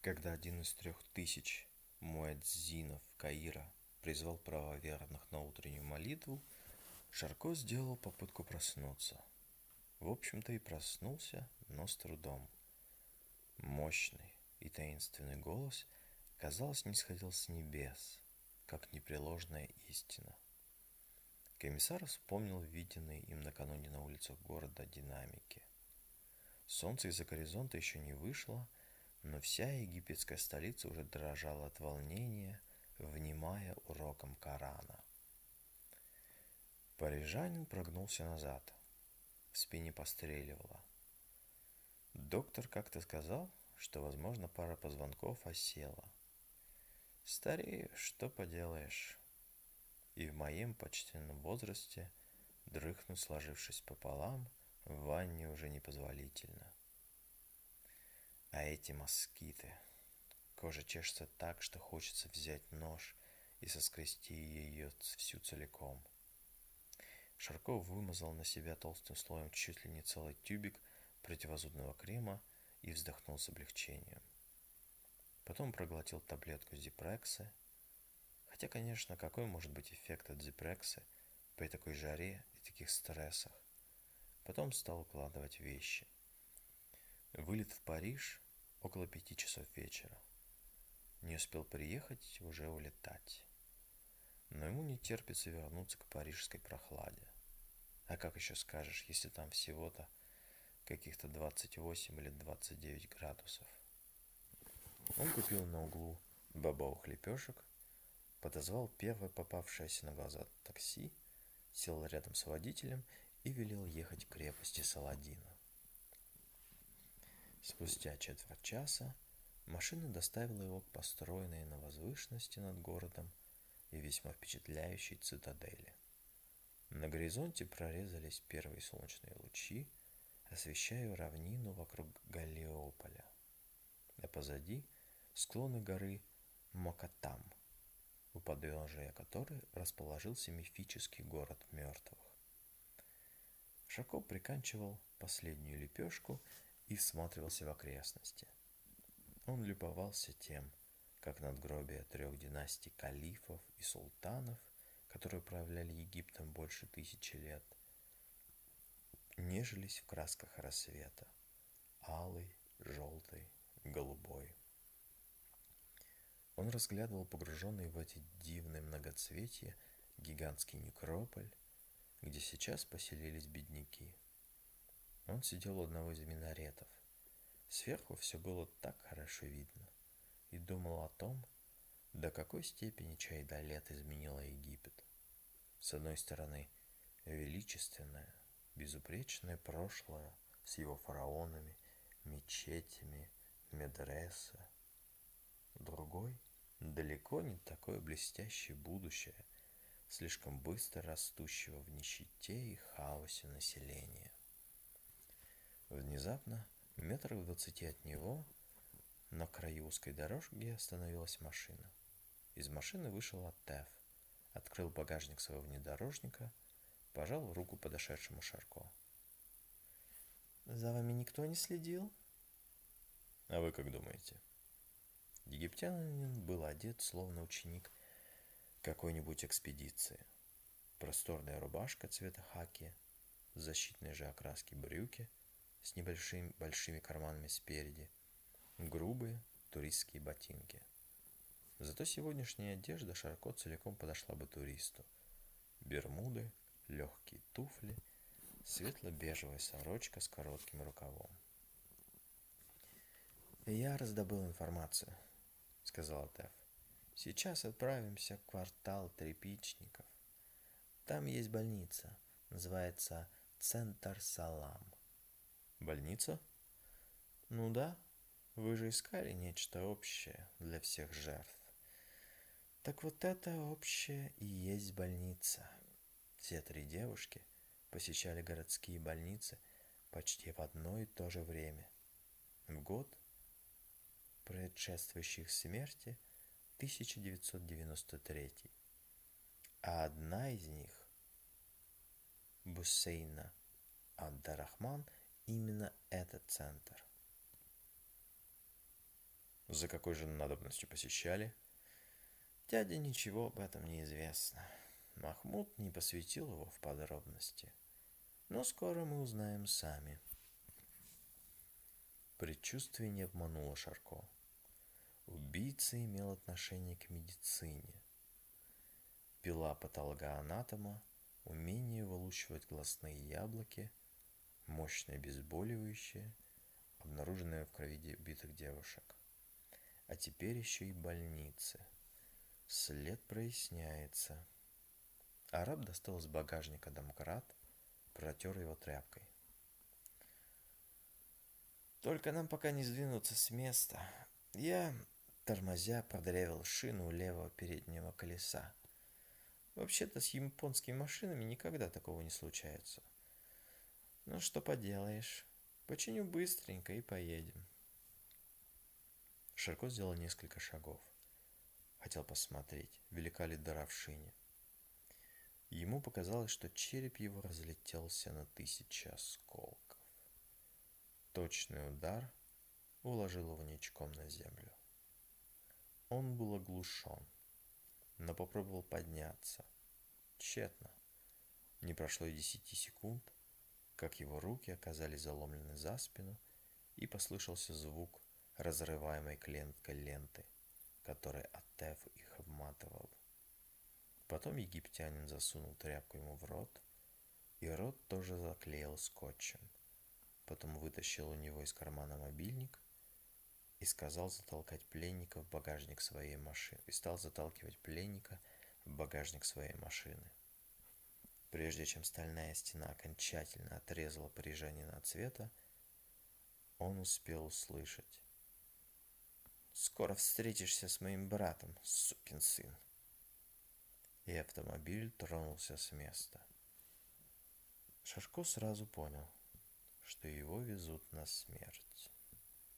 Когда один из трех тысяч муэдзинов Каира призвал правоверных на утреннюю молитву, Шарко сделал попытку проснуться. В общем-то и проснулся, но с трудом. Мощный и таинственный голос, казалось, не сходил с небес, как непреложная истина. Комиссар вспомнил виденные им накануне на улицах города динамики. Солнце из-за горизонта еще не вышло, но вся египетская столица уже дрожала от волнения, внимая урокам Корана. Парижанин прогнулся назад. В спине постреливало. Доктор как-то сказал, что, возможно, пара позвонков осела. Старею, что поделаешь. И в моем почтенном возрасте дрыхнуть, сложившись пополам, в ванне уже непозволительно. А эти москиты. Кожа чешется так, что хочется взять нож и соскрести ее всю целиком. Шарков вымазал на себя толстым слоем чуть ли не целый тюбик противозудного крема и вздохнул с облегчением. Потом проглотил таблетку зипрекса. Хотя, конечно, какой может быть эффект от зипрекса при такой жаре и таких стрессах? Потом стал укладывать вещи – Вылет в Париж около пяти часов вечера. Не успел приехать, уже улетать. Но ему не терпится вернуться к парижской прохладе. А как еще скажешь, если там всего-то каких-то 28 или 29 градусов. Он купил на углу бобовых лепешек, подозвал первое попавшееся на глаза такси, сел рядом с водителем и велел ехать к крепости Саладина. Спустя четверть часа машина доставила его к построенной на возвышенности над городом и весьма впечатляющей цитадели. На горизонте прорезались первые солнечные лучи, освещая равнину вокруг Галлиополя, а позади склоны горы Макатам, у подножия которой расположился мифический город мертвых. Шако приканчивал последнюю лепешку и всматривался в окрестности. Он любовался тем, как надгробия трех династий калифов и султанов, которые управляли Египтом больше тысячи лет, нежились в красках рассвета – алый, желтый, голубой. Он разглядывал погруженный в эти дивные многоцветия гигантский некрополь, где сейчас поселились бедняки – он сидел у одного из минаретов. Сверху все было так хорошо видно. И думал о том, до какой степени Чайдалет изменила Египет. С одной стороны, величественное, безупречное прошлое с его фараонами, мечетями, медреса. Другой – далеко не такое блестящее будущее, слишком быстро растущего в нищете и хаосе населения. Внезапно, метрах в двадцати от него, на краю узкой дорожки остановилась машина. Из машины вышел Аттеф, открыл багажник своего внедорожника, пожал руку подошедшему Шарко. «За вами никто не следил?» «А вы как думаете?» Египтянин был одет, словно ученик какой-нибудь экспедиции. Просторная рубашка цвета хаки, защитные же окраски брюки – с небольшими большими карманами спереди, грубые туристские ботинки. Зато сегодняшняя одежда широко целиком подошла бы туристу. Бермуды, легкие туфли, светло-бежевая сорочка с коротким рукавом. «Я раздобыл информацию», — сказал Теф. «Сейчас отправимся в квартал тряпичников. Там есть больница, называется Центр Салам. Больница? Ну да, вы же искали нечто общее для всех жертв. Так вот это общее и есть больница. Все три девушки посещали городские больницы почти в одно и то же время. В год, предшествующий их смерти, 1993. А одна из них, Бусейна Абдарахман – именно этот центр. За какой же надобностью посещали? Дяде ничего об этом не известно. Махмуд не посвятил его в подробности. Но скоро мы узнаем сами. Предчувствие не обмануло Шарко. Убийца имел отношение к медицине. Пила патологоанатома, умение вылучивать глазные яблоки, мощное обезболивающее, обнаруженное в крови битых девушек. А теперь еще и больницы. След проясняется. Араб достал из багажника домкрат, протер его тряпкой. Только нам пока не сдвинуться с места. Я, тормозя, подревил шину левого переднего колеса. Вообще-то с японскими машинами никогда такого не случается. Ну что поделаешь, починю быстренько и поедем. Шарко сделал несколько шагов. Хотел посмотреть, велика ли дыра в шине. Ему показалось, что череп его разлетелся на тысячи осколков. Точный удар уложил его ничком на землю. Он был оглушен, но попробовал подняться. Тщетно. Не прошло и десяти секунд, как его руки оказались заломлены за спину, и послышался звук разрываемой кленткой ленты, которой Атеф их обматывал. Потом египтянин засунул тряпку ему в рот, и рот тоже заклеил скотчем. Потом вытащил у него из кармана мобильник и сказал затолкать пленника в багажник своей машины. И стал заталкивать пленника в багажник своей машины. Прежде чем стальная стена окончательно отрезала парижанина от света, он успел услышать. «Скоро встретишься с моим братом, сукин сын!» и автомобиль тронулся с места. Шашко сразу понял, что его везут на смерть.